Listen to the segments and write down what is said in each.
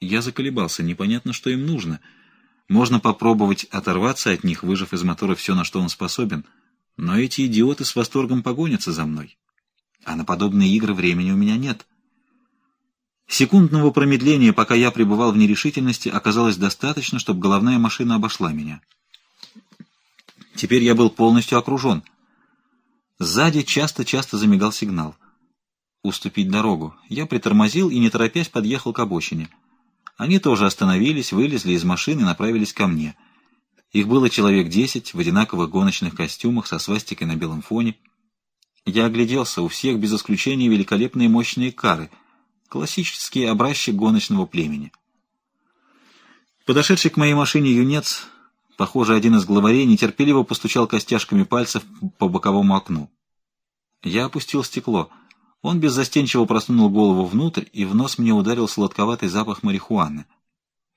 Я заколебался, непонятно, что им нужно. Можно попробовать оторваться от них, выжав из мотора все, на что он способен, но эти идиоты с восторгом погонятся за мной. А на подобные игры времени у меня нет. Секундного промедления, пока я пребывал в нерешительности, оказалось достаточно, чтобы головная машина обошла меня. Теперь я был полностью окружен. Сзади часто-часто замигал сигнал. Уступить дорогу. Я притормозил и, не торопясь, подъехал к обочине. Они тоже остановились, вылезли из машины и направились ко мне. Их было человек десять в одинаковых гоночных костюмах со свастикой на белом фоне. Я огляделся, у всех без исключения великолепные мощные кары — Классический образчик гоночного племени. Подошедший к моей машине юнец, похоже, один из главарей, нетерпеливо постучал костяшками пальцев по боковому окну. Я опустил стекло. Он беззастенчиво просунул голову внутрь, и в нос мне ударил сладковатый запах марихуаны.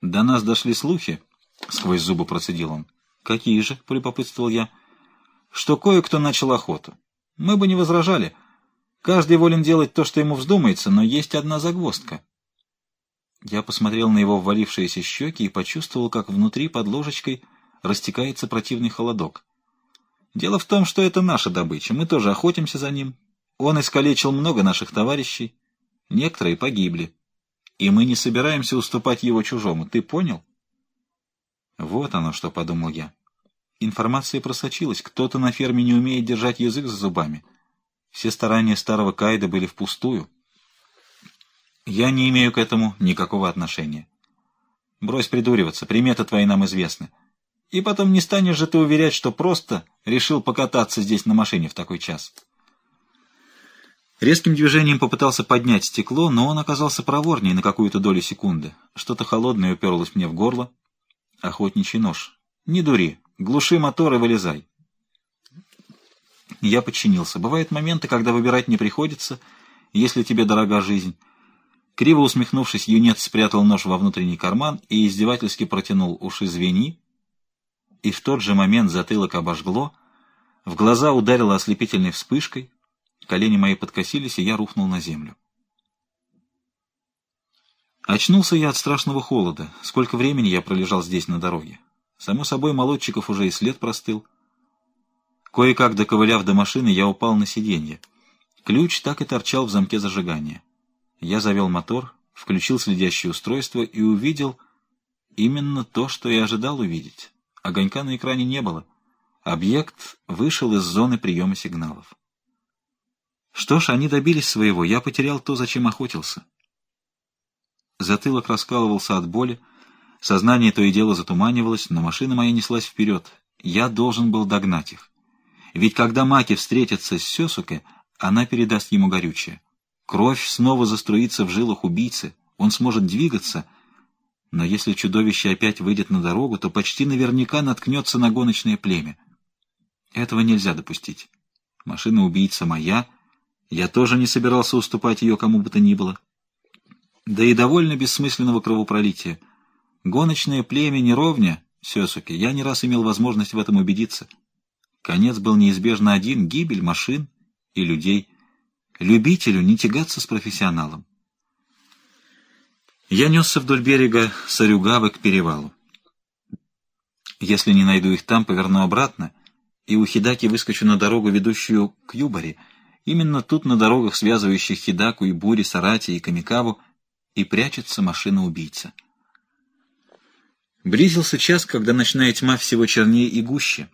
«До нас дошли слухи?» — сквозь зубы процедил он. «Какие же?» — полюбопытствовал я. «Что кое-кто начал охоту. Мы бы не возражали». Каждый волен делать то, что ему вздумается, но есть одна загвоздка. Я посмотрел на его ввалившиеся щеки и почувствовал, как внутри под ложечкой растекается противный холодок. Дело в том, что это наша добыча, мы тоже охотимся за ним. Он искалечил много наших товарищей, некоторые погибли. И мы не собираемся уступать его чужому, ты понял? Вот оно что, подумал я. Информация просочилась, кто-то на ферме не умеет держать язык за зубами. Все старания старого Кайда были впустую. Я не имею к этому никакого отношения. Брось придуриваться, приметы твои нам известны. И потом не станешь же ты уверять, что просто решил покататься здесь на машине в такой час. Резким движением попытался поднять стекло, но он оказался проворнее на какую-то долю секунды. Что-то холодное уперлось мне в горло. Охотничий нож. Не дури, глуши мотор и вылезай. Я подчинился. Бывают моменты, когда выбирать не приходится, если тебе дорога жизнь. Криво усмехнувшись, юнец спрятал нож во внутренний карман и издевательски протянул «Уж извини». И в тот же момент затылок обожгло, в глаза ударило ослепительной вспышкой, колени мои подкосились, и я рухнул на землю. Очнулся я от страшного холода. Сколько времени я пролежал здесь на дороге. Само собой, молодчиков уже и след простыл. Кое-как доковыляв до машины, я упал на сиденье. Ключ так и торчал в замке зажигания. Я завел мотор, включил следящее устройство и увидел именно то, что я ожидал увидеть. Огонька на экране не было. Объект вышел из зоны приема сигналов. Что ж, они добились своего. Я потерял то, зачем охотился. Затылок раскалывался от боли, сознание то и дело затуманивалось, но машина моя неслась вперед. Я должен был догнать их. Ведь когда Маки встретится с Сёсуке, она передаст ему горючее. Кровь снова заструится в жилах убийцы, он сможет двигаться, но если чудовище опять выйдет на дорогу, то почти наверняка наткнется на гоночное племя. Этого нельзя допустить. Машина-убийца моя, я тоже не собирался уступать ее кому бы то ни было. Да и довольно бессмысленного кровопролития. Гоночное племя не ровня, Сёсуке, я не раз имел возможность в этом убедиться — Конец был неизбежно один — гибель машин и людей. Любителю не тягаться с профессионалом. Я несся вдоль берега Сарюгавы к перевалу. Если не найду их там, поверну обратно, и у Хидаки выскочу на дорогу, ведущую к Юбаре. Именно тут, на дорогах, связывающих Хидаку и Бури, Сарати и Камикаву, и прячется машина-убийца. Близился час, когда ночная тьма всего чернее и гуще.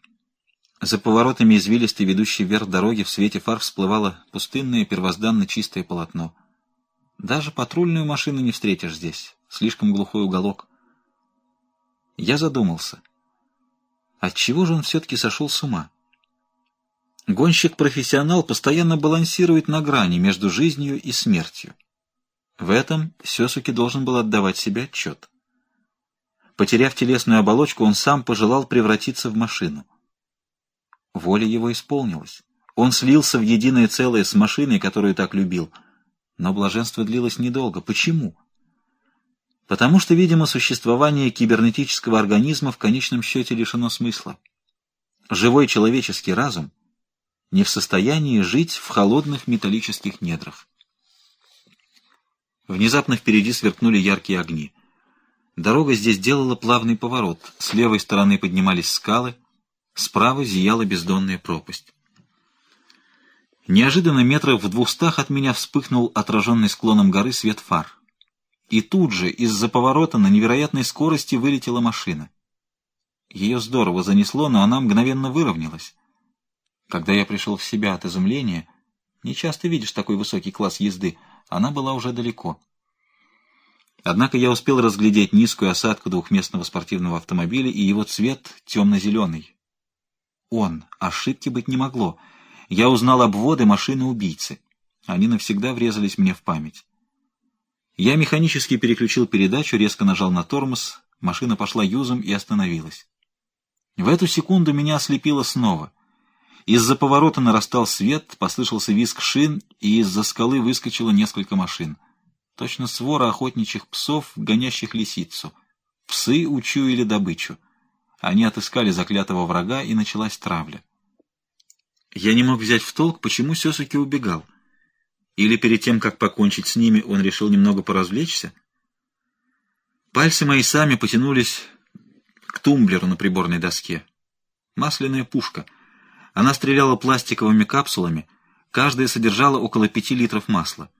За поворотами извилистой, ведущей вверх дороги, в свете фар всплывало пустынное, первозданно чистое полотно. Даже патрульную машину не встретишь здесь, слишком глухой уголок. Я задумался. Отчего же он все-таки сошел с ума? Гонщик-профессионал постоянно балансирует на грани между жизнью и смертью. В этом Сесуки должен был отдавать себе отчет. Потеряв телесную оболочку, он сам пожелал превратиться в машину — Воля его исполнилась. Он слился в единое целое с машиной, которую так любил. Но блаженство длилось недолго. Почему? Потому что, видимо, существование кибернетического организма в конечном счете лишено смысла. Живой человеческий разум не в состоянии жить в холодных металлических недрах. Внезапно впереди сверкнули яркие огни. Дорога здесь делала плавный поворот. С левой стороны поднимались скалы, справа зияла бездонная пропасть. Неожиданно метров в двухстах от меня вспыхнул отраженный склоном горы свет фар. И тут же из-за поворота на невероятной скорости вылетела машина. Ее здорово занесло, но она мгновенно выровнялась. Когда я пришел в себя от изумления, не часто видишь такой высокий класс езды, она была уже далеко. Однако я успел разглядеть низкую осадку двухместного спортивного автомобиля и его цвет темно-зеленый. Он, ошибки быть не могло. Я узнал обводы машины убийцы. Они навсегда врезались мне в память. Я механически переключил передачу, резко нажал на тормоз, машина пошла юзом и остановилась. В эту секунду меня ослепило снова. Из-за поворота нарастал свет, послышался визг шин, и из-за скалы выскочило несколько машин. Точно свора охотничьих псов, гонящих лисицу. Псы учуяли добычу. Они отыскали заклятого врага, и началась травля. Я не мог взять в толк, почему Сесуки убегал. Или перед тем, как покончить с ними, он решил немного поразвлечься? Пальцы мои сами потянулись к тумблеру на приборной доске. Масляная пушка. Она стреляла пластиковыми капсулами, каждая содержала около пяти литров масла.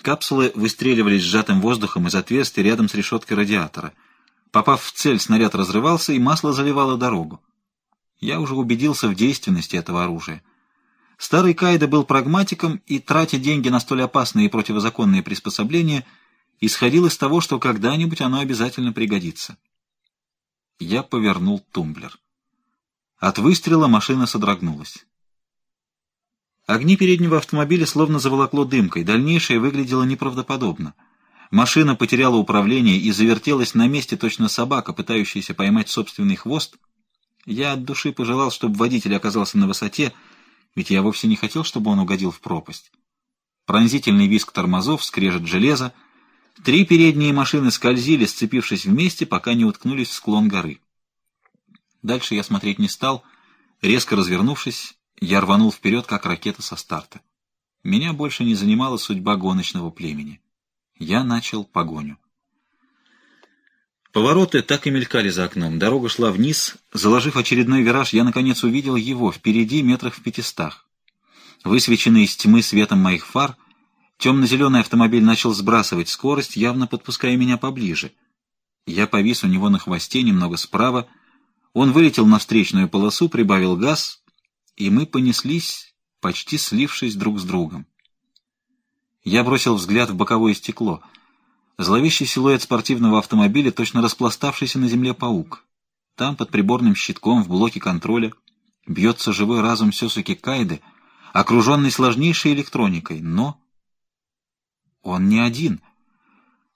Капсулы выстреливались сжатым воздухом из отверстия рядом с решеткой радиатора. Попав в цель, снаряд разрывался, и масло заливало дорогу. Я уже убедился в действенности этого оружия. Старый Кайда был прагматиком и, тратя деньги на столь опасные и противозаконные приспособления, исходил из того, что когда-нибудь оно обязательно пригодится. Я повернул тумблер. От выстрела машина содрогнулась. Огни переднего автомобиля словно заволокло дымкой, дальнейшее выглядело неправдоподобно. Машина потеряла управление и завертелась на месте точно собака, пытающаяся поймать собственный хвост. Я от души пожелал, чтобы водитель оказался на высоте, ведь я вовсе не хотел, чтобы он угодил в пропасть. Пронзительный визг тормозов, скрежет железа. Три передние машины скользили, сцепившись вместе, пока не уткнулись в склон горы. Дальше я смотреть не стал. Резко развернувшись, я рванул вперед, как ракета со старта. Меня больше не занимала судьба гоночного племени. Я начал погоню. Повороты так и мелькали за окном. Дорога шла вниз. Заложив очередной вираж, я, наконец, увидел его впереди метрах в пятистах. Высвеченный из тьмы светом моих фар, темно-зеленый автомобиль начал сбрасывать скорость, явно подпуская меня поближе. Я повис у него на хвосте, немного справа. Он вылетел на встречную полосу, прибавил газ, и мы понеслись, почти слившись друг с другом. Я бросил взгляд в боковое стекло — Зловещий силуэт спортивного автомобиля, точно распластавшийся на земле паук. Там, под приборным щитком, в блоке контроля, бьется живой разум Сёсуки Кайды, окруженный сложнейшей электроникой, но... Он не один.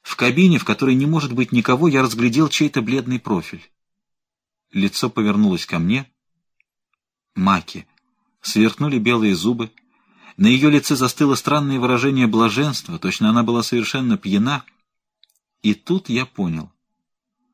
В кабине, в которой не может быть никого, я разглядел чей-то бледный профиль. Лицо повернулось ко мне. Маки. Сверкнули белые зубы. На ее лице застыло странное выражение блаженства, точно она была совершенно пьяна, и тут я понял.